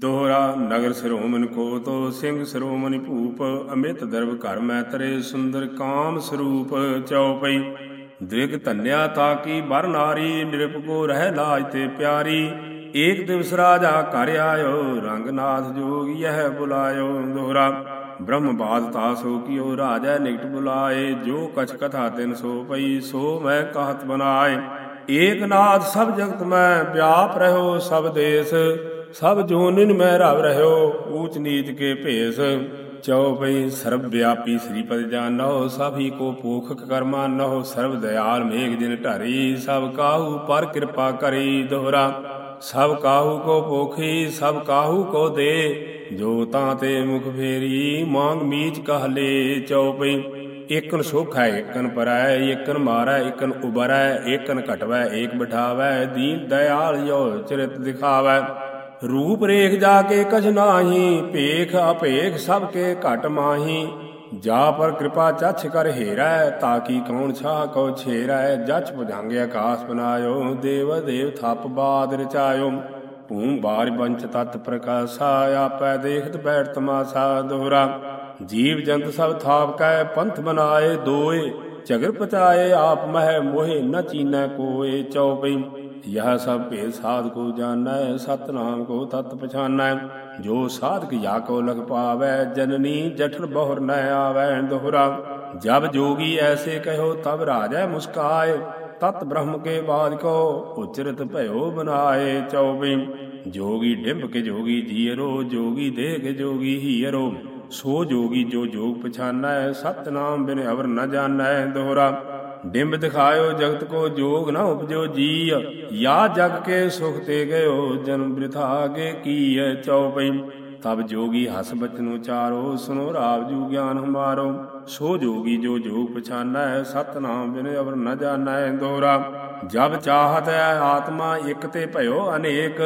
ਦੋਹਰਾ ਨਗਰ ਸਰੋਮਨ ਕੋ ਤੋ ਸਿੰਘ ਸਰੋਮਨ ਭੂਪ ਅਮਿਤ ਦਰਬ ਘਰ ਮੈਂ ਤਰੇ ਸੁੰਦਰ ਕਾਮ ਸਰੂਪ ਚਉਪਈ ਦ੍ਰਿਗ ਧੰਨਿਆ ਤਾਕੀ ਬਰ ਨਾਰੀ ਨਿਰਪ ਕੋ ਰਹਿ ਲਾਜ ਤੇ ਪਿਆਰੀ। ਏਕ ਦਿਵਸ ਰਾਜਾ ਘਰ ਆਇਓ ਰੰਗਨਾਥ ਜੋਗ ਯਹ ਬੁਲਾਇਓ। ਦੋਹਰਾ, ਬ੍ਰਹਮ ਬਾਦ ਤਾਸੋ ਕੀਓ ਰਾਜਾ ਨਿਕਟ ਬੁਲਾਏ। ਜੋ ਕਛ ਕਥਾ ਤਿਨ ਸੋ ਪਈ, ਸੋ ਮੈਂ ਕਹਤ ਬਨਾਏ। ਏਕ ਨਾਥ ਸਭ ਜਗਤ ਮੈਂ, ਵਿਆਪ ਰਹੋ ਸਭ ਦੇਸ। ਸਭ ਜੋਨਿਨ ਮੈਂ ਰਵ ਰਹਿਓ, ਊਚ ਨੀਚ ਕੇ ਭੇਸ। ਚਉਪਈ ਸਰਬ ਵਿਆਪੀ ਸ੍ਰੀਪਦ ਜਾਨੋ, ਸਭੀ ਕੋ ਪੋਖਕ ਕਰਮਾ ਨਹੁ, ਸਰਬ ਦਇਆਲ ਮੇਘ ਜਿਨ ਢਾਰੀ ਸਭ ਕਾਹੂ ਪਰ ਕਿਰਪਾ ਕਰੀ ਦੋਹਰਾ, ਸਭ ਕਾਹੂ ਕੋ ਪੋਖੀ ਸਭ ਕਾਹੂ ਕੋ ਦੇ। ਜੋ ਤਾਂ ਤੇ ਮੁਖ ਫੇਰੀ, ਮੰਗ ਮੀਚ ਕਹਲੇ ਚਉਪਈ ਏਕਨ ਸੁਖ ਹੈ, ਏਕਨ ਪਰੈ, ਏਕਨ ਮਾਰੈ, ਏਕਨ ਉਬਰੈ, ਏਕਨ ਘਟਵੈ, ਏਕ ਬਿਠਾਵੈ, ਦੀਨ ਦਇਆਲ ਜੋ ਚਰਿਤ ਦਿਖਾਵੈ। ਰੂਪ ਰੇਖ ਜਾ ਕੇ ਕਛ ਨਾਹੀ, ਭੇਖ ਅਭੇਖ ਸਭ ਕੇ ਘਟ ਮਾਹੀ। ਜਾ ਪਰ ਕਿਰਪਾ ਚਛ ਕਰ ਹੀਰੈ ਤਾਕੀ ਕੌਣ ਛਾ ਕੋ ਛੇਰੈ। ਜਛ ਭੁਜੰਗ ਆਕਾਸ ਬਨਾਇਓ, ਦੇਵ ਦੇਵ ਥਪ ਬਾਦ ਰਚਾਇਓ। ਭੂਮ ਬਾਰ ਬੰਚ ਤਤ ਪ੍ਰਕਾਸ਼ਾ, ਆਪੈ ਦੇਖਤ ਬੈਠ ਤਮਾਸਾ ਦੋਹਰਾ ਜੀਵ ਜੰਤ ਸਭ ਥਾਪ ਕੈ, ਪੰਥ ਬਨਾਏ ਦੋਏ। ਝਗਰ ਪਚਾਏ, ਆਪ ਮਹਿ ਮੋਹਿ ਨ ਚੀਨੈ ਕੋਏ ਚਉਪਈ। ਯਹ ਸਭ ਭੇਦ ਸਾਧ ਕੋ ਜਾਣੈ, ਸਤਨਾਮ ਕੋ ਤਤ ਪਛਾਨੈ। ਜੋ ਸਾਧਕ ਯਾ ਕੋ ਲਗ ਪਾਵੈ, ਜਨਨੀ ਜਠਰ ਬਹੁਰ ਨ ਆਵੈ ਦੋਹਰਾ। ਜਬ ਜੋਗੀ ਐਸੇ ਕਹਿਓ, ਤਬ ਰਾਜੈ ਮੁਸਕਾਏ ਤਤ ਬ੍ਰਹਮ ਕੇ ਬਾਦ ਕੋ, ਉਚਰਤ ਭਇਓ ਬਨਾਏ ਚਉਬੀ ਜੋਗੀ ਡਿੰਬ ਕੇ ਜੋਗੀ ਜੀਰੋ ਜੋਗੀ ਦੇਹ ਕੇ ਜੋਗੀ ਹੀਰੋ। ਸੋ ਜੋਗੀ ਜੋ ਜੋਗ ਪਛਾਨੈ, ਸਤਨਾਮ ਬਿਨ ਅਵਰ ਨ ਜਾਣੈ ਦੋਹਰਾ। ਡਿੰਬ ਦਿਖਾਇਓ ਜਗਤ ਕੋ ਜੋਗ ਨਾ ਉਪਜੋ ਜੀ ਯਾ ਜਗ ਕੇ ਸੁਖ ਤੇ ਗਇਓ, ਜਨਮ ਬ੍ਰਿਥਾ ਅਗੇ ਕੀਐ ਚਉਪਈ। ਤਬ ਜੋਗੀ ਹਸ ਬਚਨ ਉਚਾਰੋ ਸੁਨੋ ਰਾਵ ਜੂ ਗਿਆਨ ਹਮਾਰੋ। ਸੋ ਜੋਗੀ ਜੋ ਜੋਗ ਪਛਾਨੈ, ਸਤਨਾਮ ਬਿਨ ਅਵਰ ਨ ਜਾਣੈ ਦੋਹਰਾ ਜਬ ਚਾਹਤ ਆਤਮਾ ਇਕ ਤੇ ਭਇਓ ਅਨੇਕ।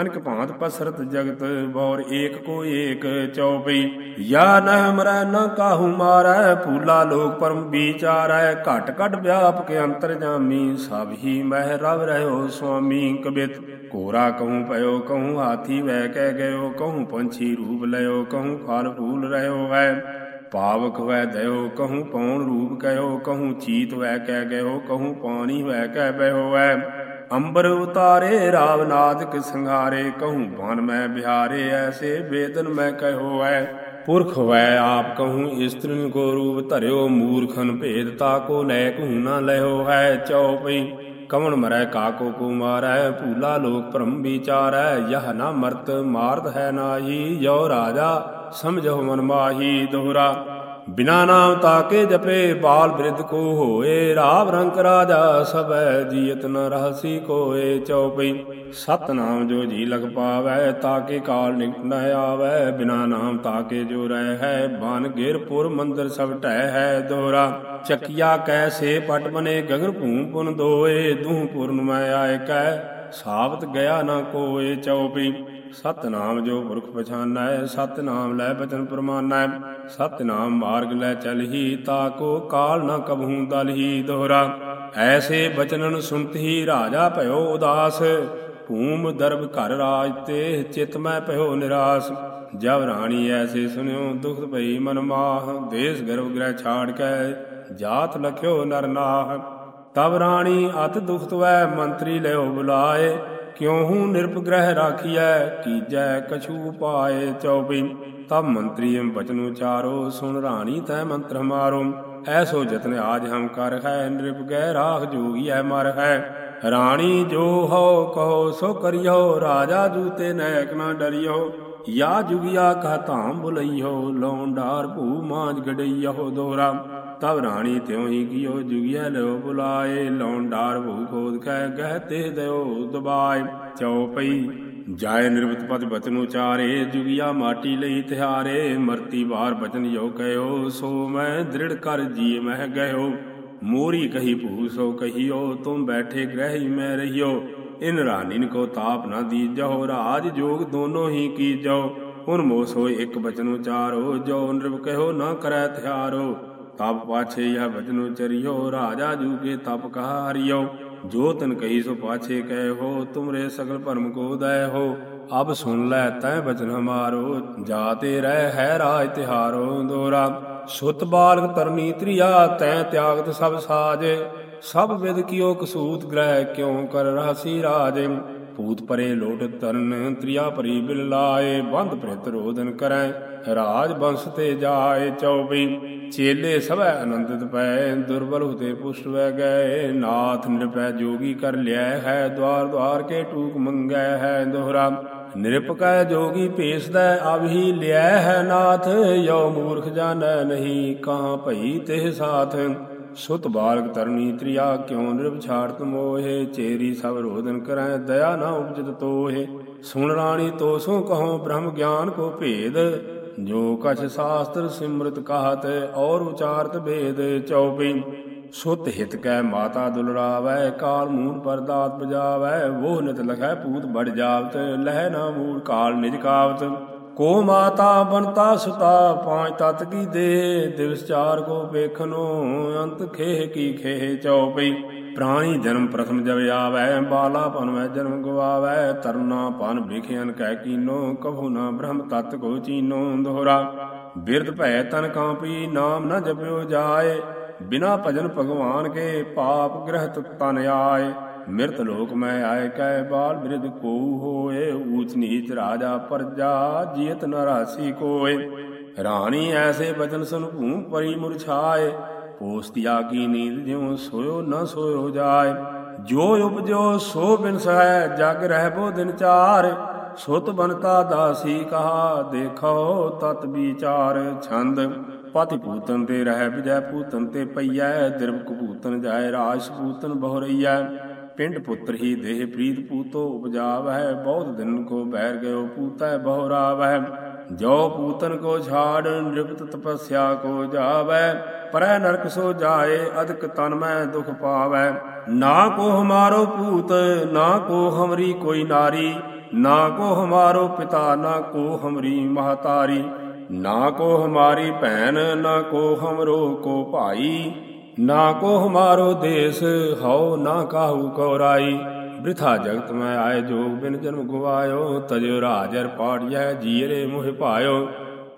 ਅਨਕ ਭਾਂਤ ਪਸਰਤ ਜਗਤ, ਬੌਰ ਏਕ ਕੋ ਏਕ ਚਉਪਈ। ਯਾ ਨਹ ਮਰੈ ਨ ਕਾਹੂ ਮਾਰੈ ਫੂਲਾ ਲੋਕ ਪਰਮ ਵਿਚਾਰੈ। ਘਟ ਘਟ ਵਿਆਪ ਅੰਤਰ ਜਾਮੀ, ਸਭ ਹੀ ਮਹਿ ਰਵ ਰਹਿਓ ਸੁਆਮੀ ਕਬਿਤ। ਕੋਰਾ ਕਹੂੰ ਪਇਓ ਕਹੂੰ ਹਾਥੀ ਵੈ ਕਹਿ ਗਇਓ, ਕਹੂੰ ਪੰਛੀ ਰੂਪ ਲਿਓ ਕਹੂੰ ਫਲ ਫੂਲ ਰਹਿਓ ਹੈ ਪਾਵਕ ਵੈ ਦਇਓ, ਕਹੂੰ ਪੌਣ ਰੂਪ ਕਹਿਓ ਕਹੂੰ ਚੀਤ ਵੈ ਕਹਿ ਗਇਓ, ਕਹੂੰ ਪਾਣੀ ਵੈ ਕਹਿ ਬਹਿਓ ਹੈ ਅੰਬਰ ਉਤਾਰੇ, ਰਾਵ ਨਾਦਕ ਸੰਘਾਰੇ, ਕਹੂੰ ਬਨ ਮੈਂ ਬਿਹਾਰੇ, ਐਸੇ ਬੇਦਨ ਮੈਂ ਕਹਿਓ ਐ। ਪੁਰਖ ਵੈ ਆਪ ਕਹੂੰ ਇਸਤਰਨ ਕੋ ਰੂਪ ਧਰਿਓ, ਮੂਰਖਨ ਭੇਦ ਤਾ ਕੋ ਲੈ ਕਹੂੰ ਨਾ ਲਿਓ ਹੈ ਚਉਪਈ। ਕਵਣ ਮਰੈ ਕਾਕੋ ਕੋ ਮਾਰੈ ਭੂਲਾ ਲੋਕ ਭ੍ਰਮ ਵਿਚਾਰੈ, ਯਹ ਨਾ ਮਰਤ ਮਾਰਤ ਹੈ ਨਾਹੀ ਜੋ ਰਾਜਾ ਸਮਝੋ ਮਨ ਮਾਹੀ, ਦੋਹਰਾ। ਬਿਨਾ ਨਾਮ ਤਾਕੇ ਜਪੇ ਬਾਲ ਬ੍ਰਿਧ ਕੋ ਹੋਏ, ਰਾਵ ਰੰਕ ਰਾਜਾ ਸਭੈ ਜੀਤ ਨ ਰਹਸੀ ਕੋਏ ਚਉਪਈ। ਸਤ ਨਾਮ ਜੋ ਜੀ ਲਗ ਪਾਵੈ, ਤਾਕੇ ਕਾਲ ਨਿਕਟ ਨ ਆਵੈ, ਬਿਨਾ ਨਾਮ ਤਾਕੇ ਜੋ ਰਹਿ ਹੈ, ਬਨ ਗਿਰਪੁਰ ਮੰਦਰ ਸਭ ਟਹਿ ਹੈ ਦੋਹਰਾ ਚੱਕਿਆ ਕੈਸੇ ਪਟ ਬਨੇ, ਗਗਨ ਭੂਮ ਪੁਨ ਦੋਏ, ਦੂਹ ਪੁਰਨ ਮੈਂ ਆਏ ਕੈ, ਸਾਬਤ ਗਿਆ ਨਾ ਕੋਏ ਚਉਪਈ। ਸਤਨਾਮ ਜੋ ਪੁਰਖ ਪਛਾਨੈ, ਸਤਨਾਮ ਲੈ ਬਚਨ ਪ੍ਰਮਾਨੈ, ਸਤਨਾਮ ਮਾਰਗ ਲੈ ਚਲਹੀ ਤਾ ਕੋ ਕਾਲ ਨ ਕਬਹੂ ਦਲਹੀ ਦੋਹਰਾ। ਐਸੇ ਬਚਨਨ ਸੁਨਤ ਰਾਜਾ ਭਇਓ ਉਦਾਸ। ਭੂਮ ਦਰਬ ਘਰ ਰਾਜ ਤੇ ਚਿਤ ਮੈਂ ਭਇਓ ਨਿਰਾਸ। ਜਬ ਰਾਣੀ ਐਸੇ ਸੁਨਿਓ ਦੁਖਤ ਭਈ ਮਨ ਮਾਹ। ਦੇਸ ਗਰਭ ਗ੍ਰਹਿ ਛਾੜ ਕੇ ਜਾਤ ਲਖਿਓ ਨਰਨਾਹ ਤਬ ਰਾਣੀ ਅਤ ਦੁਖਤ ਵੈ ਮੰਤਰੀ ਲਿਓ ਬੁਲਾਏ। ਕਿਉਹੂ ਨਿਰਪਗ੍ਰਹਿ ਰਾਖੀਐ? ਕੀਜੈ ਕਛੂ ਪਾਏ ਚਉਪਈ ਤਬ ਮੰਤਰੀ ਬਚਨ ਉਚਾਰੋ ਸੁਨ ਰਾਣੀ ਤੈ ਮੰਤਰ ਮਾਰੋ। ਐਸੋ ਜਤਨ ਆਜ ਹਮ ਕਰ ਹੈ ਨਿਰਪਗਹਿ ਰਾਖ ਜੋਗੀਐ ਮਰ ਹੈ। ਰਾਣੀ ਜੋ ਹੋ ਕਹੋ ਸੋ ਕਰਿਓ, ਰਾਜਾ ਜੂਤੇ ਨੈਕ ਨਾ ਡਰਿਓ। ਯਾ ਜੁਗਿਆ ਕਹ ਧਾਮ ਬੁਲਈਓ ਲੌਂਡਾਰ ਭੂ ਮਾਂਜ ਗੜਈਓ ਦੋਰਾ। ਤਬ ਰਾਣੀ ਤਿਉ ਹੀ ਕੀਓ ਜੁਗਿਆ ਲਿਓ ਬੁਲਾਏ ਲੌਂਡਾਰ ਭੂ ਖੋਦ ਕਹਿ ਗਹਿ ਤੇ ਦਿਓ ਦਬਾਏ। ਚਉਪਈ ਜਾਏ ਨਿਰਵਤ ਪਦ ਬਚਨ ਉਚਾਰੇ, ਜੁਗਿਆ ਮਾਟੀ ਲਈ ਤਿਹਾਰੇ, ਮਰਤੀ ਬਾਰ ਬਚਨ ਜੋ ਕਹਿਓ, ਸੋ ਮੈਂ ਦ੍ਰਿੜ ਕਰ ਜੀ ਮਹਿ ਗਇਓ ਮੋਰੀ ਕਹੀ ਭੂ, ਸੋ ਕਹੀਓ, ਤੁਮ ਬੈਠੇ ਗ੍ਰਹਿ ਮੈਂ ਰਹੀਓ। ਇਨ ਰਾਨੀਨ ਕੋ ਤਾਪ ਨਾ ਦੀਜਹੁ, ਰਾਜ ਜੋਗ ਦੋਨੋ ਹੀ ਕੀਜੋ ਹੁਣ ਮੋਸ ਹੋਏ ਇੱਕ ਬਚਨ ਉਚਾਰੋ ਜੋ ਨਿਰਭ ਕਹਿਓ ਨਾ ਕਰੈ ਥਿਆਰੋ ਤਪ ਪਾਛੇ ਯਹ ਬਚਨ ਉਚਰਿਓ ਰਾਜਾ ਜੂ ਕੇ ਤਪ ਕਹਾ ਹਰਿਓ ਜੋ ਤਨ ਕਹੀ ਸੋ ਪਾਛੇ ਕਹਿ ਹੋ, ਤੁਮਰੇ ਸਗਲ ਭਰਮ ਕੋ ਦਇ ਹੋ। ਅਬ ਸੁਨ ਲੈ ਤੈ ਬਚਨ ਹਮਾਰੋ, ਜਾਤੇ ਰਹਿ ਹੈ ਰਾਜ ਤਿਹਾਰੋ ਦੋਰਾ। ਸੁਤ ਬਾਲਕ ਤਰਨੀ ਤ੍ਰਿਆ ਤੈ ਤਿਆਗਤ ਸਭ ਸਾਜੇ। ਸਭ ਵਿਦ ਕੀਓ ਕਸੂਤ ਗ੍ਰਹਿ, ਕਿਉ ਕਰ ਰਹਸੀ ਰਾਜ। ਭੂਤ ਪਰੇ ਲੋਟ ਤਰਨ ਤ੍ਰਿਆ ਪਰੀ ਬਿਲ ਲਾਏ। ਬੰਦ ਪ੍ਰਿਤ ਰੋਦਨ ਕਰੈ, ਰਾਜ ਬੰਸ ਤੇ ਜਾਏ ਚੌਬੀ ਚੇਲੇ ਸਭੈ ਆਨੰਦਿਤ ਪੈ, ਦੁਰਬਲ ਹੁਤੇ ਪੁਸ਼ਟ ਵੈ ਗਏ। ਨਾਥ ਨਿਰਪੈ ਜੋਗੀ ਕਰ ਲਿਆ ਹੈ, ਦਵਾਰ ਦਵਾਰ ਕੇ ਟੂਕ ਮੰਗੈ ਹੈ ਦੋਹਰਾ। ਨਿਰਪਕੈ ਜੋਗੀ ਭੇਸਦਾ, ਅਬ ਹੀ ਲਿਆ ਹੈ ਨਾਥ। ਯੋ ਮੂਰਖ ਜਾਣੈ ਨਹੀਂ, ਕਹਾਂ ਭਈ ਤੇ ਸਾਥ। ਸੁਤ ਬਾਲਕ ਤਰਨੀ ਤ੍ਰਿਆ, ਕਿਉ ਨਿਰਭ ਮੋਹੇ। ਚੇਰੀ ਸਭ ਰੋਦਨ ਕਰੈ, ਦਇਆ ਨਾ ਉਪਜਤ ਤੋਹੇ। ਸੁਣ ਰਾਣੀ ਤੋਸੋ ਕਹੋ ਬ੍ਰਹਮ ਗਿਆਨ ਕੋ ਭੇਦ। ਜੋ ਕਛ ਸ਼ਾਸਤਰ ਸਿਮਰਤ ਕਹਤ ਔਰ ਉਚਾਰਤ ਭੇਦ ਚੌਪੀ ਸੁਤ ਹਿਤ ਕੈ ਮਾਤਾ ਦੁਲਰਾਵੈ, ਕਾਲ ਮੂਲ ਪਰਦਾਤ ਬਜਾਵੈ ਉਹ ਨਿਤ ਲਖੈ ਪੂਤ ਬੜ ਜਾਵਤ, ਲਹਿ ਨਾ ਮੂਲ ਕਾਲ ਨਿਜ ਕਾਵਤ। ਕੋ ਮਾਤਾ ਬਨਤਾ ਸੁਤਾ, ਪਾਂਚ ਤਤ ਕੀ ਦੇ, ਦਿਵਸ ਚਾਰ ਕੋ ਵੇਖਨੋ, ਅੰਤ ਖੇਹ ਕੀ ਖੇਹ ਚਉਪਈ ਪ੍ਰਾਣੀ ਜਨਮ ਪ੍ਰਥਮ ਜਬ ਆਵੈ, ਬਾਲਾ ਪਨ ਮੈਂ ਜਨਮ ਗਵਾਵੈ, ਤਰਨਾ ਪਨ ਵਿਖਿਆਨ ਕਹਿ ਕੀਨੋ ਕਭੂ ਨਾ ਬ੍ਰਹਮ ਤਤ ਕੋ ਚੀਨੋ ਦੋਹਰਾ ਬਿਰਧ ਭੈ ਤਨ ਕਾਂਪੀ, ਨਾਮ ਨ ਜਪਿਓ ਜਾਏ। ਬਿਨਾ ਭਜਨ ਭਗਵਾਨ ਕੇ ਪਾਪ ਗ੍ਰਹਿਤ ਤਨ ਆਏ। ਮਿਰਤ ਲੋਕ ਮੈਂ ਆਏ ਕੈ ਬਾਲ ਬਿਰਧ ਕੋ ਹੋਏ। ਊਚ ਨੀਚ ਰਾਜਾ ਪਰਜਾ, ਜੀਤ ਨ ਰਾਸੀ ਕੋਏ। ਰਾਣੀ ਐਸੇ ਬਚਨ ਸੁਨ ਭੂਮ ਪਰੀ ਮੁਰਛਾਏ। ਪੋਸਤਿਆ ਕੀ ਨੀਂਦ ਜਿਉ ਸੋਇਓ ਨਾ ਸੋਇਓ ਜਾਏ। ਜੋ ਉਪਜੋ ਸੋ ਬਿਨ ਸਹਿ, ਜਗ ਰਹਿ ਬੋ ਦਿਨ ਚਾਰ। ਸੁਤ ਬਨਤਾ ਦਾਸੀ ਕਹਾ, ਦੇਖੋ ਤਤ ਵਿਚਾਰ। ਛੰਦ ਪਤਿ ਪੂਤਨ ਤੇ ਰਹਿ ਵਿਜੈ ਭੂਤਨ ਤੇ ਪਈਐ। ਦਿਰਬ ਕਪੂਤਨ ਜਾਏ, ਰਾਜ ਪੂਤਨ ਬਹੁ ਪਿੰਡ ਪੁੱਤਰ ਹੀ ਦੇਹ ਪ੍ਰੀਤ, ਪੂਤੋ ਉਪਜਾਵਹਿ। ਬਹੁਤ ਦਿਨ ਕੋ ਬੈਰ ਗਇਓ ਪੂਤੈ ਬਹੁ ਰਾਵਹਿ ਜੋ ਪੂਤਨ ਕੋ ਛਾੜ ਨਿਰਪਤ ਤਪੱਸਿਆ ਕੋ ਜਾਵੈ, ਪਰੈ ਨਰਕ ਸੋ ਜਾਏ ਅਦਕ ਤਨ ਮੈਂ ਦੁਖ ਪਾਵੈ। ਨਾ ਕੋ ਹਮਾਰੋ ਭੂਤ, ਨਾ ਕੋ ਹਮਰੀ ਕੋਈ ਨਾਰੀ, ਨਾ ਕੋ ਹਮਾਰੋ ਪਿਤਾ, ਨਾ ਕੋ ਹਮਰੀ ਮਹਤਾਰੀ। ਨਾ ਕੋ ਹਮਾਰੀ ਭੈਣ, ਨਾ ਕੋ ਹਮਰੋ ਕੋ ਭਾਈ। ਨਾ ਕੋ ਹਮਾਰੋ ਦੇਸ, ਹਉ ਨਾ ਕਾਹੂ ਕੋ ਰਾਈ। ਬ੍ਰਿਥਾ ਜਗਤ ਮੈਂ ਆਏ ਜੋਗ ਬਿਨ ਜਨਮ ਗਵਾਇਓ ਤਜਿ ਰਾਜਰ ਪਾੜਿਐ ਜੀਰੇ ਮੋਹਿ ਪਾਇਓ।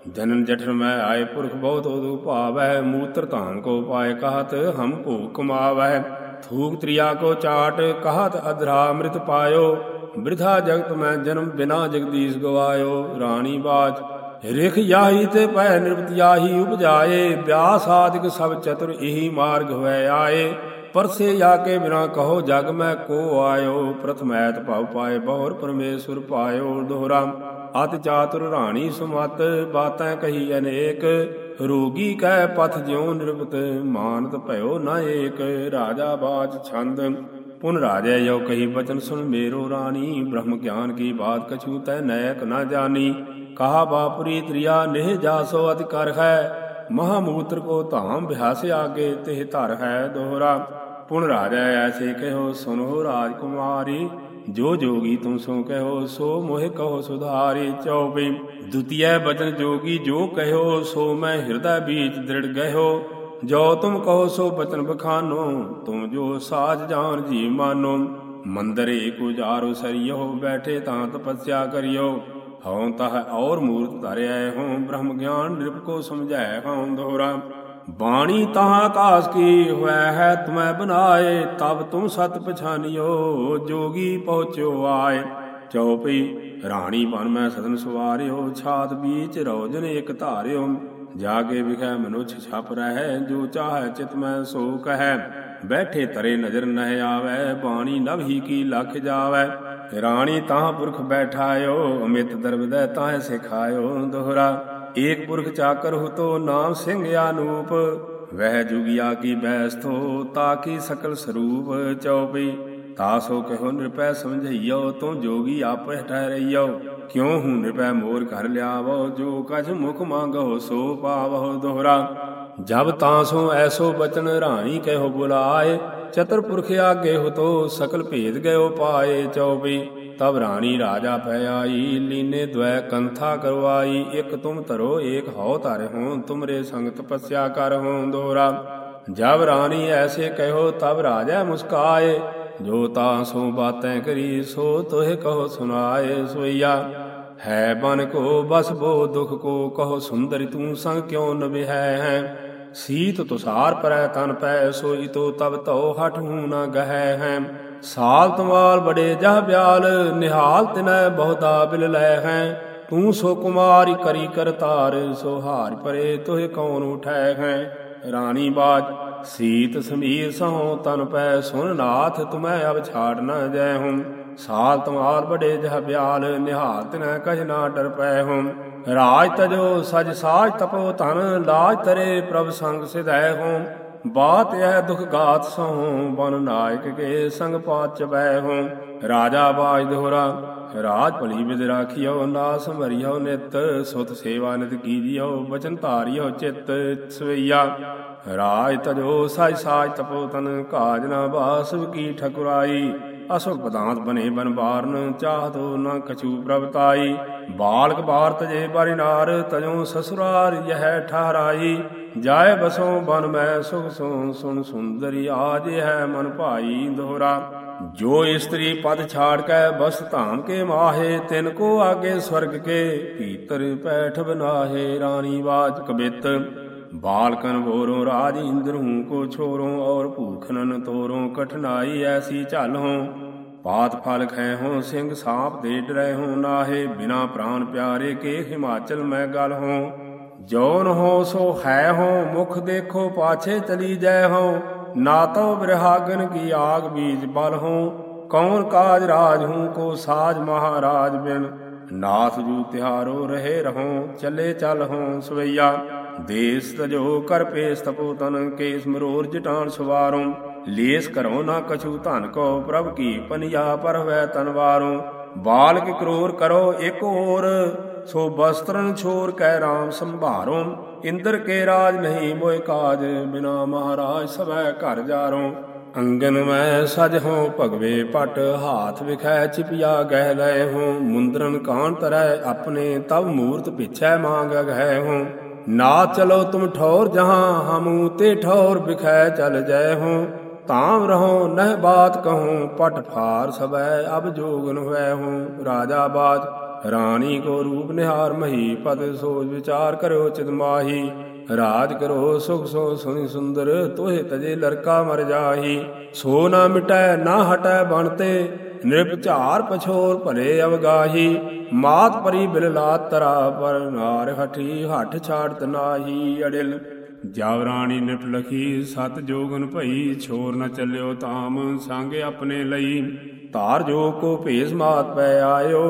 ਜਨਨ ਜਠਨ ਮੈਂ ਆਏ ਪੁਰਖ ਬਹੁਤ ਉਦੂ ਭਾਵੈ, ਮੂਤਰ ਧਾਨ ਕੋ ਪਾਏ ਕਹਤ, ਹਮ ਭੂਖ ਕਮਾਵੈ। ਥੂਕ ਤ੍ਰਿਆ ਕੋ ਚਾਟ, ਕਹਤ ਅਧਰਾ ਅੰਮ੍ਰਿਤ ਪਾਇਓ। ਬ੍ਰਿਥਾ ਜਗਤ ਮੈਂ ਜਨਮ ਬਿਨਾ ਜਗਦੀਸ਼ ਗਵਾਇਓ। ਰਾਣੀ ਬਾਜ ਰਿਖ ਯਾਹੀ ਤੇ ਪੈ ਨਿਰਪਤ ਯਾਹੀ ਉਪਜਾਏ। ਵਿਆਸ ਆਦਿਕ ਸਭ ਚਤੁਰ ਇਹੀ ਮਾਰਗ ਹੋਇ ਆਏ। ਪਰਸੇ ਜਾ ਕੇ ਬਿਨਾ ਕਹੋ ਜਗ ਮੈਂ ਕੋ ਆਇਓ ਪ੍ਰਥਮੈਤ ਭਵ ਪਾਏ ਬਹੁਰ ਪਰਮੇਸ਼ਰ ਪਾਇਓ ਦੋਹਰਾ। ਅਤ ਚਾਤੁਰ ਰਾਣੀ ਸੁਮਤ, ਬਾਤਾਂ ਕਹੀ ਅਨੇਕ। ਰੋਗੀ ਕਹਿ ਪਥ ਜਿਉ ਨਿਰਭਤ, ਮਾਨਤ ਭਇਓ ਨਾ ਏਕ। ਰਾਜਾ ਬਾਜ ਛੰਦ, ਪੁਨ ਰਾਜੈ ਯੋ ਕਹੀ ਬਚਨ ਸੁਨ ਮੇਰੋ ਰਾਣੀ। ਬ੍ਰਹਮ ਗਿਆਨ ਕੀ ਬਾਤ ਕਛੂ ਤੈ ਨੈਕ ਨਾ ਜਾਣੀ। ਕਹਾ ਬਾਪੁਰੀ ਤ੍ਰਿਆ, ਨਿਹ ਜਾਸੋ ਅਧਿਕਰ ਹੈ। ਮਹਾਮੂਤਰ ਕੋ ਧਾਮ ਬਿਹਾਸ ਆਗੇ ਤੇ ਧਰ ਹੈ ਦੋਹਰਾ। ਪੁਨ ਰਾਜਾ ਐਸੇ ਕਹਿਓ ਸੁਨੋ ਰਾਜਕੁਮਾਰੀ। ਜੋ ਜੋਗੀ ਤੁਮ ਸੋ ਕਹਿਓ, ਸੋ ਮੋਹਿ ਕਹੋ ਸੁਧਾਰੀ। ਚਉਪਈ ਦੁਤੀਏ ਬਚਨ ਜੋਗੀ ਜੋ ਕਹਿਓ, ਸੋ ਮੈਂ ਹਿਰਦਾ ਬੀਚ ਦ੍ਰਿੜ ਗਇਓ ਜੋ ਤੁਮ ਕਹੋ, ਸੋ ਬਚਨ ਬਖਾਨੋ, ਤੁਮ ਜੋ ਸਾਜ ਜਾਨ ਜੀ ਮਾਨੋ। ਮੰਦਰੇ ਕੁਜਾਰੋ ਸਰਿਓ, ਬੈਠੇ ਤਾਂ ਤਪੱਸਿਆ ਕਰਿਓ। ਹਉ ਤਹ ਔਰ ਮੂਰਤ ਧਰਿਆ ਹਉ ਬ੍ਰਹਮ ਗਿਆਨ ਨਿਰਪ ਕੋ ਸਮਝਾਇ ਹਉ ਦੋਹਰਾ ਬਾਣੀ ਤਾਂ ਆਕਾਸ ਕੀ ਹੋਇ ਹੈ, ਤੁਮੈ ਬਨਾਏ ਤਬ ਤੁਮ ਸਤ ਪਛਾਨਿਓ, ਜੋਗੀ ਪਹੁੰਚਿਓ ਆਏ। ਚਉਪਈ ਰਾਣੀ ਬਨ ਮੈਂ ਸਦਨ ਸਵਾਰਿਓ, ਛਾਤ ਬੀਚ ਰੋਜਨ ਇਕ ਧਾਰਿਓ। ਜਾਗੇ ਵਿਖੈ ਮਨੁਛ ਛਪ ਰਹਿ, ਜੋ ਚਾਹੈ ਚਿਤ ਮੈਂ ਸੋ ਕਹੈ। ਬੈਠੇ ਤਰੇ ਨਜ਼ਰ ਨਹਿ ਆਵੈ, ਬਾਣੀ ਨਭ ਹੀ ਕੀ ਲਖ ਜਾਵੈ। ਰਾਣੀ ਤਾਂ ਪੁਰਖ ਬੈਠਾਇਓ, ਅਮਿਤ ਦਰਬਦੈ ਤਾਹ ਸਿਖਾਇਓ ਦੋਹਰਾ। ਏਕ ਪੁਰਖ ਚਾਕਰ ਹੁਤੋ ਨਾਮ ਸਿੰਘ ਆਨੂਪ, ਵਹਿ ਜੁਗਿਆ ਕੀ ਬੈਸਥੋ ਤਾਕੀ ਸਕਲ ਸਰੂਪ ਚਉਪਈ ਤਾਸੋ ਕਹੋ ਨਿਰਪੈ ਸਮਝਈਓ ਤੂੰ ਜੋਗੀ ਆਪੇ ਠਹਿਰਈਓ। ਕਿਉ ਹੂੰ ਨਿਰਪੈ ਮੋਰ ਘਰ ਲਿਆਵੋ, ਜੋ ਕਛ ਮੁਖ ਮੰਗੋ ਸੋ ਪਾਵੋ ਦੋਹਰਾ। ਜਬ ਤਾਸੋ ਐਸੋ ਬਚਨ ਰਾਣੀ ਕਹਿਓ ਬੁਲਾਏ ਚਤਰ ਪੁਰਖ ਆਗੇ ਹੁਤੋ ਸਕਲ ਭੇਦ ਗਇਓ ਪਾਏ ਚਉਪਈ ਤਬ ਰਾਣੀ ਰਾਜਾ ਪੈ ਆਈ, ਲੀਨੇ ਦ્વੈ ਕੰਥਾ ਕਰਵਾਈ। ਇਕ ਤੁਮ ਧਰੋ, ਏਕ ਹਉ ਧਰ ਹੋ ਤੁਮਰੇ ਸੰਗ ਤਪੱਸਿਆ ਕਰ ਹੋ ਦੋਰਾ। ਜਬ ਰਾਣੀ ਐਸੇ ਕਹਿਓ ਤਬ ਰਾਜਾ ਮੁਸਕਾਏ। ਜੋ ਤਾ ਸੋ ਬਾਤੈ ਕਰੀ, ਸੋ ਤੋਹਿ ਕਹੋ ਸੁਨਾਏ ਸੋਈਆ। ਹੈ ਬਨ ਕੋ, ਬਸ ਬੋ ਦੁਖ ਕੋ, ਕਹੋ ਸੁੰਦਰ ਤੂੰ ਸੰਗ ਕਿਉ ਨ ਹੈ ਸੀਤ ਤੁਸਾਰ ਪਰੈ ਤਨ ਪੈ ਸੋਈ ਤੋ ਤਬ ਤਉ ਹਟ ਹੂ ਨ ਗਹਿ ਹੈ। ਸਾਲ ਤਮਾਲ ਬੜੇ ਜਹ ਬਿਆਲ, ਨਿਹਾਲ ਤਿਨੈ ਬਹੁਤਾ ਬਿਲ ਲੈ ਹੈ। ਤੂੰ ਸੋ ਕੁਮਾਰੀ ਕਰੀ ਕਰਤਾਰ ਸੋ ਹਾਰ ਪਰੇ ਤੋਹਿ ਕੌਣ ਉਠੈ ਹੈ। ਰਾਣੀ ਬਾਜ ਸੀਤ ਸਮੀਰ ਸਹੋ ਤਨ ਪੈ ਸੁਨ ਨਾਥ ਤੁਮੈ ਅਬ ਛਾੜ ਨਾ ਜੈ ਹੂੰ। ਸਾਲ ਤੁਮਾਰ ਬੜੇ ਜਹ ਬਿਆਲ ਨਿਹਾਤ ਨ ਕਜ ਨਾ ਡਰ ਪੈ ਹੂੰ। ਰਾਜ ਤਜੋ ਸਜ ਸਾਜ ਤਪੋ ਧਨ, ਲਾਜ ਤਰੇ ਪ੍ਰਭ ਸੰਗ ਸਿਧੈ ਹੋ। ਬਾਤ ਇਹ ਦੁਖ ਗਾਤ ਸੋ ਬਨ ਨਾਇਕ ਕੇ ਸੰਗ ਪਾਤ ਚਬੈ ਹੋ। ਰਾਜਾ ਬਾਜ ਦੋਹਰਾ, ਰਾਜ ਭਲੀ ਵਿਦ ਰਾਖਿਓ ਨਾਸ ਮਰਿਓ ਨਿਤ। ਸੁਤ ਸੇਵਾ ਨਿਤ ਕੀਜਿਓ ਬਚਨ ਧਾਰਿਓ ਚਿਤ। ਸਵਈਆ, ਰਾਜ ਤਜੋ ਸਾਜ ਸਾਜ ਤਪੋ ਤਨ ਕਾਜ ਨਾ ਬਾਸ, ਕੀ ਠਕੁਰਾਈ। ਅਸੁਖ ਪਦਾਂਤ ਬਨੇ ਬਨ ਬਾਰਨ, ਚਾਹਤੋ ਨ ਕਛੂ ਪ੍ਰਭਤਾਈ ਬਾਲਕ ਬਾਰਤ ਜੇ ਬਾਰੀ ਤਜੋ ਸਸੁਰਾਰ ਯਹ ਠਹਰਾਈ। ਜਾਏ ਬਸੋ ਬਨ ਮੈਂ ਸੁਖ ਸੋ ਸੁਨ ਸੁੰਦਰੀ ਆਜ ਹੈ ਮਨ ਭਾਈ ਦੋਹਰਾ। ਜੋ ਇਸਤਰੀ ਪਦ ਛਾੜ ਕੇ, ਬਸ ਧਾਮ ਕੇ ਮਾਹੇ, ਤਿਨ ਕੋ ਆਗੇ ਸਵਰਗ ਕੇ ਭੀਤਰ ਪੈਠ ਬਨਾਹੇ ਰਾਣੀ ਬਾਜ ਕਬਿਤ। ਬਾਲਕਨ ਬੋਰੋਂ ਰਾਜ ਇੰਦਰੂ ਕੋ ਛੋਰੋਂ ਔਰ ਭੂਖਨਨ ਤੋਰੋਂ ਕਠਨਾਈ ਐਸੀ ਝਲਹੋਂ ਪਾਤ ਫਲ ਖੈ ਹੋ ਸਿੰਘ ਸਾਪ ਦੇ ਡਰੈ ਹੋ ਨਾਹੇ ਬਿਨਾ ਪ੍ਰਾਨ ਪਿਆਰੇ ਕੇ ਹਿਮਾਚਲ ਮੈਂ ਗਲ। ਹੋ ਜੋਨ ਹੋ ਸੋ ਹੈ ਹੋ, ਮੁਖ ਦੇਖੋ ਪਾਛੇ ਚਲੀ ਜੈ ਹੋ ਨਾ ਤੋ ਬਿਰਹਾਗਨ ਕੀ ਆਗ ਬੀਜ ਬਲ ਹੋ ਕੌਣ ਕਾਜ ਰਾਜ ਹੂੰ ਕੋ ਸਾਜ ਮਹਾਰਾਜ ਬਿਨ। ਨਾਥ ਜੂ ਤਿਹਾਰੋ ਰਹੇ ਰਹੋ, ਚੱਲੇ ਚੱਲ ਹੋ ਸਵਈਆ। ਦੇਸ ਤਜੋ ਕਰ ਪੇਸ ਤਪੋ ਤਨ ਕੇਸ ਮਰੋਰ ਜਟਾਨ ਸਵਾਰੋਂ। ਲੇਸ ਕਰੋ ਨਾ ਕਛੂ ਧਨ ਕੋ ਪ੍ਰਭ ਕੀ ਪਨਿਆ ਪਰਵੈ ਤਨਵਾਰੋਂ ਬਾਲਕ ਕਰੋਰ ਕਰੋ ਇਕ ਹੋਰ, ਸੋ ਬਸਤਰਨ ਛੋਰ ਕੈ ਰਾਮ ਸੰਭਾਰੋ। ਇੰਦਰ ਕੇ ਰਾਜ ਨਹੀਂ ਮੋਇ ਕਾਜ, ਬਿਨਾ ਮਹਾਰਾਜ ਸਭੈ ਘਰ ਜਾਰੋ। ਅੰਗਨ ਮੈਂ ਸਜ ਹੋ ਭਗਵੇ ਪਟ, ਹਾਥ ਵਿਖੈ ਚਿਪਿਆ ਗਹਿ ਲੈ ਹੋ। ਮੁੰਦਰਨ ਕਾਨ ਤਰੈ ਆਪਣੇ ਤਬ ਮੂਰਤ ਪਿਛੈ ਮੰਗ ਗਹਿ ਹੋ। ਨਾ ਚਲੋ ਤੁਮ ਠੌਰ ਜਹਾਂ, ਹਮੂ ਤੇ ਠੌਰ ਬਿਖੈ ਚਲ ਜੈ ਹੋ। ਤਾਮ ਰਹੋ ਨਹਿ ਬਾਤ ਕਹੂੰ, ਪਟ ਫਾਰ ਸਬੈ ਅਬ ਜੋਗਨ ਹੋਇ ਹੂੰ। ਰਾਜਾ ਬਾਜ ਰਾਣੀ ਕੋ ਰੂਪ ਨਿਹਾਰ ਮਹੀ, ਪਦ ਸੋਚ ਵਿਚਾਰ ਕਰਿਓ ਚਿਤ ਮਾਹੀ। ਰਾਜ ਕਰੋ, ਸੁਖ ਸੋ ਸੁਣੀ ਸੁੰਦਰ, ਤੋਹਿ ਤਜੇ ਲੜਕਾ ਮਰ ਜਾਹੀ। ਸੋ ਨਾ ਮਿਟੈ, ਨਾ ਹਟੈ ਬਣਤੇ ਨਿਰਭ ਝਾਰ ਪਛੋਰ ਭਲੇ ਅਵਗਾਹੀ। ਮਾਤ ਪਰੀ ਬਿਲ ਲਾਤ ਤਰਾ ਪਰ ਨਾਰ ਹਠੀ, ਹੱਠ ਛਾੜਤ ਨਾਹੀ। ਅੜਿਲ ਜਬ ਰਾਣੀ ਨਿਟ ਲਖੀ, ਸਤ ਜੋਗਨ ਭਈ, ਛੋਰ ਨ ਚੱਲਿਓ ਤਾਮ ਸੰਗ ਆਪਣੇ ਲਈ। ਧਾਰ ਜੋ ਕੋ ਭੇਸ ਮਾਤ ਪੈ ਆਇਓ,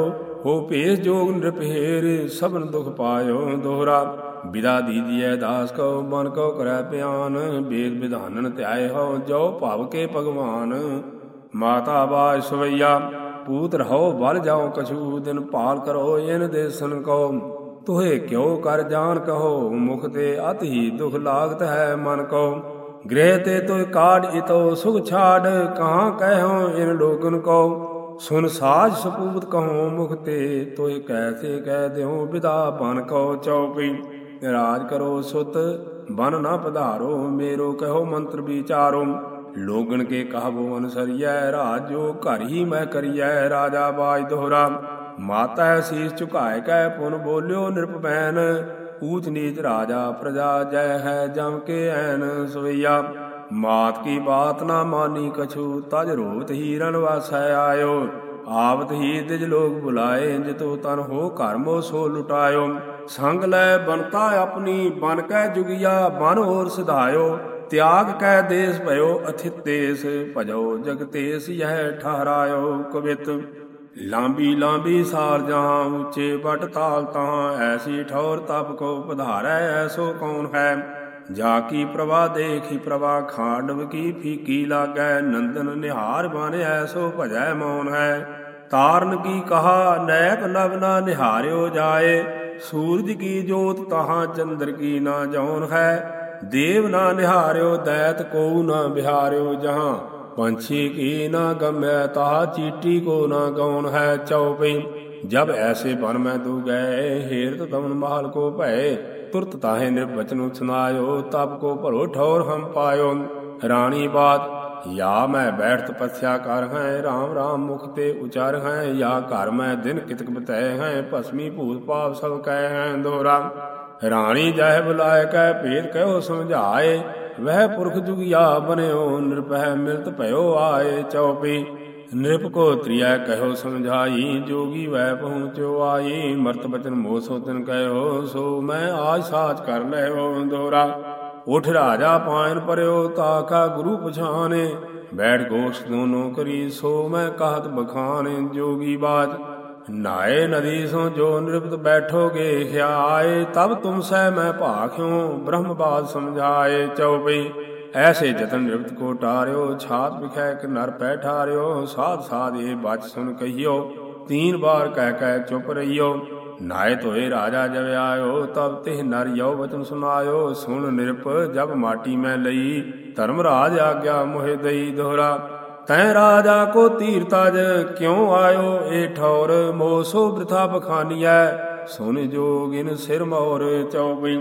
ਹੋ ਭੇਸ ਜੋਗ ਨਿਰਭੇਰ, ਸਭਨ ਦੁਖ ਪਾਇਓ ਦੋਹਰਾ। ਵਿਦਾ ਦੀਜੀਐ, ਦਾਸ ਕੋ ਮਨ ਕੋ ਕਰੈ ਪਿਆਨ ਵੇਦ ਵਿਧਾਨਨ ਧਿਆਏ ਹੋ ਜੋ ਭਵ ਕੇ ਭਗਵਾਨ। ਮਾਤਾ ਬਾਜ ਸਵਈਆ, ਪੂਤ ਰਹੋ, ਬਲ ਜਾਓ ਕਛੂ। ਦਿਨ ਪਾਲ ਕਰੋ, ਇਨ ਦੇਸਨ ਕੋ ਤੋਹੇ ਕਿਉ ਕਰ ਜਾਣ ਕਹੋ, ਮੁਖ ਤੇ ਅਤ ਹੀ ਦੁਖ ਲਾਗਤ ਹੈ ਮਨ ਕੋ ਗ੍ਰਹਿ ਤੇ ਤੋਇ ਕਾੜ ਇਤੋ, ਸੁਖ ਛਾੜ, ਕਹਾਂ ਕਹਿਓ ਇਨ ਲੋਗਨ ਕੋ ਸੁਨ ਸਾਜ ਸਪੂਤ ਕਹੋ ਮੁਖ ਤੇ ਤੋਇ ਕੈਸੇ ਕਹਿ ਦਿਓ ਵਿਦਾ ਬਨ ਕੋ ਚਉਪਈ ਰਾਜ ਕਰੋ ਸੁਤ, ਬਨ ਨਾ ਪਧਾਰੋ, ਮੇਰੋ ਕਹੋ ਮੰਤਰ ਵਿਚਾਰੋ। ਲੋਗਣ ਕੇ ਕਹਬੋ ਅਨਸਰੀਐ, ਰਾਜੋ ਘਰ ਹੀ ਮੈਂ ਕਰੀਐ, ਰਾਜਾ ਬਾਜ ਦੋਹਰਾ। ਮਾਤਾ ਸੀਸ ਝੁਕਾਏ ਕੈ ਪੁਨ ਬੋਲਿਓ ਨਿਰਪੈਨ ਊਚ ਨੀਚ ਰਾਜਾ ਪ੍ਰਜਾ ਜੈ ਹੈ ਜਮ ਕੇ ਐਨ ਸਵਈਆ। ਮਾਤ ਕੀ ਬਾਤ ਨਾ ਮਾਨੀ ਕਛੂ, ਤਜ ਰੋਤ ਹੀ ਰਣ ਵਾਸੈ ਆਇਓ। ਆਵਤ ਹੀ ਤਿਜ ਲੋਕ ਬੁਲਾਏ, ਜਿਤੋ ਤਨ ਹੋ ਘਰ ਮੋ ਸੋ ਲੁਟਾਇਓ। ਸੰਗ ਲੈ ਬਨਤਾ ਆਪਣੀ, ਬਨ ਕੈ ਜੁਗਿਆ, ਬਨ ਹੋਰ ਸਿਧਾਇਓ, ਤਿਆਗ ਕੈ ਦੇਸ ਭਇਓ ਅਥਿਤ ਭਜੋ ਜਗਤੇਸ ਯਹ ਠਹਰਾਇਓ ਕਵਿਤ। ਲਾਂਬੀ ਲਾਂਬੀ ਸਾਰ ਜਹਾਂ, ਉੱਚੇ ਬਟ ਤਾਲ ਤਾਂ ਐਸੀ ਠੌਰ ਤਪ ਕੋ ਪਧਾਰੈ, ਐਸੋ ਕੌਣ ਹੈ? ਜਾ ਕੀ ਪ੍ਰਵਾ ਦੇਖੀ ਪ੍ਰਵਾ ਖਾਂਡਵ ਕੀ ਫੀਕੀ ਲਾਗੈ, ਨੰਦਨ ਨਿਹਾਰ ਬਨ ਐਸੋ ਭਜੈ ਮੌਨ ਹੈ। ਤਾਰਨ ਕੀ ਕਹਾ, ਨੈਕ ਲਵ ਨਾ ਨਿਹਾਰਿਓ ਜਾਏ। ਸੂਰਜ ਕੀ ਜੋਤ ਤਹਾਂ ਚੰਦਰ ਕੀ ਨਾ ਜੌਨ ਹੈ। ਦੇਵ ਨਾ ਨਿਹਾਰਿਓ, ਦੈਤ ਕੋ ਨਾ ਬਿਹਾਰਿਓ ਜਹਾਂ। ਪੰਛੀ ਕੀ ਨਾ ਗਮੈ ਤਾ ਚੀਟੀ ਕੋ ਨਾ ਗਉਣ ਹੈ ਚਉਪਈ। ਜਬ ਐਸੇ ਬਨ ਮੈਂ ਦੂ ਗਏ ਹੇਰਤ ਤਮਨ ਮਹਲ ਕੋ ਭੈ ਤੁਰਤ ਤਾਹੇ ਨਿਰਵਚਨ ਸੁਨਾਇਓ ਤਬ ਕੋ ਭਰੋ ਠੌਰ ਹਮ ਪਾਇਓ। ਰਾਣੀ ਬਾਤ ਯਾ ਮੈਂ ਬੈਠਤ ਪਥਿਆ ਕਰ ਹੈ RAM RAM ਮੁਖ ਤੇ ਉਚਾਰ ਹੈ, ਯਾ ਘਰ ਮੈਂ ਦਿਨ ਕਿਤਕ ਬਤੈ ਹੈ, ਭਸਮੀ ਭੂਤ ਪਾਪ ਸਭ ਕਹਿ ਹੈ ਦੋਹਰਾ ਰਾਣੀ ਜਹ ਬੁਲਾਇ ਕੈ, ਭੇਦ ਕਹਿਓ ਸਮਝਾਏ, ਵਹਿ ਪੁਰਖ ਜੁਗਿਆ ਬਨਿਓ ਨਿਰਪਹਿ ਮਿਲਤ ਭਇਓ ਆਏ ਚਉਪੀ। ਨਿਰਪ ਕੋ ਤ੍ਰਿਆ ਕਹਿਓ ਸਮਝਾਈ, ਜੋਗੀ ਵੈ ਪਹੁੰਚਿਓ ਆਈ, ਮਰਤ ਬਚਨ ਮੋਸੋ ਤਿਨ ਕਹਿਓ, ਸੋ ਮੈਂ ਆਜ ਸਾਚ ਕਰ ਲੈਓ ਦੋਰਾ। ਉਠ ਰਾਜਾ ਪਾਇਨ ਪਰਿਓ ਤਾਕਾ ਗੁਰੂ ਪਛਾਨੇ। ਬੈਠ ਗੋਸ਼ ਦੋਨੋਂ ਕਰੀ ਸੋ ਮੈਂ ਕਹਤ ਬਖਾਨੇ, ਜੋਗੀ ਬਾਤ। ਨਾਏ ਨਦੀ ਸੋ ਜੋ ਨਿਰਪਤ ਬੈਠੋਗੇ ਖਿਆਏ ਤਬ ਤੁਮ ਸਹਿ ਮੈਂ ਭਾਖਿਓ ਬ੍ਰਹਮ ਬਾਦ ਸਮਝਾਏ ਚਉਪਈ। ਐਸੇ ਜਤਨ ਨਿਰਪਤ ਕੋ ਟਾਰਿਓ, ਛਾਤ ਵਿਖੈ ਕਿ ਨਰ ਪੈ ਠਾਰਿਓ, ਸਾਧ ਸਾਧ ਇਹ ਬਚ ਸੁਨ ਕਹੀਓ, ਤੀਨ ਬਾਰ ਕਹਿ ਕਹਿ ਚੁੱਪ ਰਹੀਓ। ਨਾਇ ਤੋਏ ਰਾਜਾ ਜਬ ਆਇਓ, ਤਬ ਤਿਹ ਨਰ ਯੋ ਬਚਨ ਸੁਨਾਇਓ ਸੁਣ ਨਿਰਪ, ਜਬ ਮਾਟੀ ਮੈਂ ਲਈ, ਧਰਮ ਰਾਜ ਆਗਿਆ ਮੋਹਿ ਦਈ ਦੋਹਰਾ। ਤੈ ਰਾਜਾ ਕੋ ਤੀਰ ਤਜ, ਕਿਉ ਆਇਓ ਏ ਠੌਰ? ਮੋਸੋ ਬ੍ਰਿਥਾ ਬਖਾਨੀਐ ਸੁਨ ਜੋਗਿਨ ਸਿਰ ਮੋਰ ਚੌਪਈ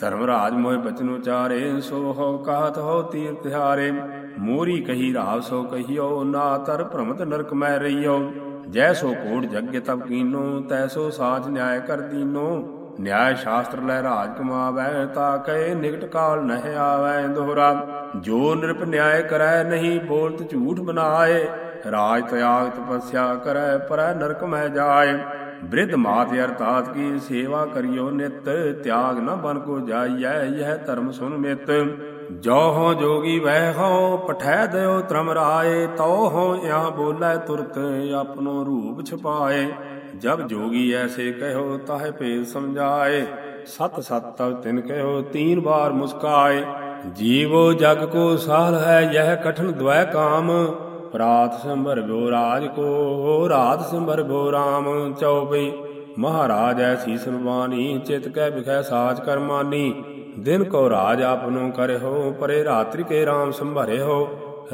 ਧਰਮ ਰਾਜ ਮੋਹਿ ਬਚਨ ਉਚਾਰੇ, ਸੋ ਹੋ ਕਾਤ ਹੋ ਤੀਰ ਤਿਹਾਰੇ। ਮੋਰੀ ਕਹੀ ਰਾਵ ਸੋ ਕਹੀਓ, ਨਾ ਤਰ ਭ੍ਰਮਤ ਨਰਕ ਮੈਂ ਰਹੀਓ। ਜੈਸੋ ਕੋੜ ਜਗਿ ਤਬ ਕੀਨੋ ਤੈਸੋ ਸਾਜ ਨਿਆਇ ਕਰ ਦੀਨੋ। ਨਿਆਇ ਸ਼ਾਸਤਰ ਲੈ ਰਾਜ ਕਮਾਵੈ, ਤਾ ਕਹੇ ਨਿਕਟ ਕਾਲ ਨਹਿ ਆਵੈ ਦੋਹਰਾ। ਜੋ ਨਿਰਪ ਨਿਆਇ ਕਰੈ, ਨਹੀਂ ਬੋਲਤ ਝੂਠ ਬਨਾਏ। ਰਾਜ ਤਿਆਗ ਤਪੱਸਿਆ ਕਰੈ, ਪਰੈ ਨਰਕ ਮਹਿ ਜਾਏ। ਬ੍ਰਿਧ ਮਾਤ ਅਰਤਾਤ ਕੀ ਸੇਵਾ ਕਰਿਓ ਨਿਤ, ਤਿਆਗ ਨ ਬਨ ਕੋ ਜਾਈਐ, ਯਹ ਧਰਮ ਸੁਨ ਮਿਤ। ਜੋ ਹੋ ਜੋਗੀ ਵਹਿ ਹੋ ਪਠੈ ਦਿਓ ਤਰਮ ਰਾਏ ਤੋ ਹੋ ਯਾ ਬੋਲੇ ਤੁਰਤ ਆਪਣੋ ਰੂਪ ਛਪਾਏ। ਜਬ ਜੋਗੀ ਐਸੇ ਕਹਿਓ, ਤਾਹੇ ਭੇਦ ਸਮਝਾਏ। ਸਤ ਸਤ ਤਵ ਤਿਨ ਕਹਿਓ, ਤੀਨ ਬਾਰ ਮੁਸਕਾਏ। ਜੀਵੋ ਜਗ ਕੋ ਸਾਲ ਹੈ, ਯਹ ਕਠਨ ਦ્વੈ ਕਾਮ। ਪ੍ਰਾਤ ਸੰਭਰ ਬੋ ਰਾਜ ਕੋ, ਰਾਤ ਸੰਭਰ ਗੋ ਰਾਮ। ਚਉਪਈ ਮਹਾਰਾਜ ਐਸੀ ਸੁਨਵਾਨੀ ਚਿਤ ਕੈ ਵਿਖੈ ਸਾਚ ਕਰਮਾਨੀ। ਦਿਨ ਕੋ ਰਾਜ ਆਪਨੋ ਕਰਿਓ ਪਰੇ ਰਾਤਰੀ ਕੇ RAM ਸੰਭਰਿਓ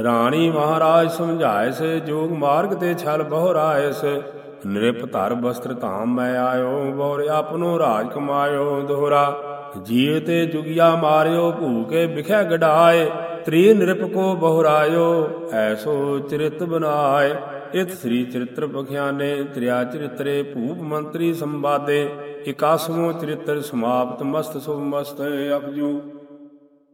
ਰਾਣੀ ਮਹਾਰਾਜ ਸਮਝਾਇਸ ਜੋਗ ਮਾਰਗ ਤੇ ਛਲ ਬਹੁ ਰਾਇਸ ਨਿਰਪ ਧਰ ਬਸਤਰ ਧਾਮ ਮੈਂ ਆਇਓ, ਬੋਰ ਆਪਨੋ ਰਾਜ ਕਮਾਇਓ ਦੋਹਰਾ। ਜੀਵ ਤੇ ਜੁਗਿਆ ਮਾਰਿਓ ਭੂਕੇ ਵਿਖੈ ਗਡਾਏ। ਤ੍ਰੀ ਨਿਰਪ ਕੋ ਬਹੁਰਾਇਓ ਐਸੋ ਚਰਿਤ ਬਨਾਏ। ਇਤ ਸ੍ਰੀ ਚਰਿਤ੍ਰ ਬਖਿਆਨੇ, ਤ੍ਰਿਆ ਚਰਿਤਰੇ ਭੂਪ ਮੰਤਰੀ ਸੰਵਾਦੇ। ਇਕਾਸਵੋਂ ਚਰਿਤ੍ਰ ਸਮਾਪਤ ਮਸਤ ਸੁਭ ਮਸਤ ਅਪਜੂ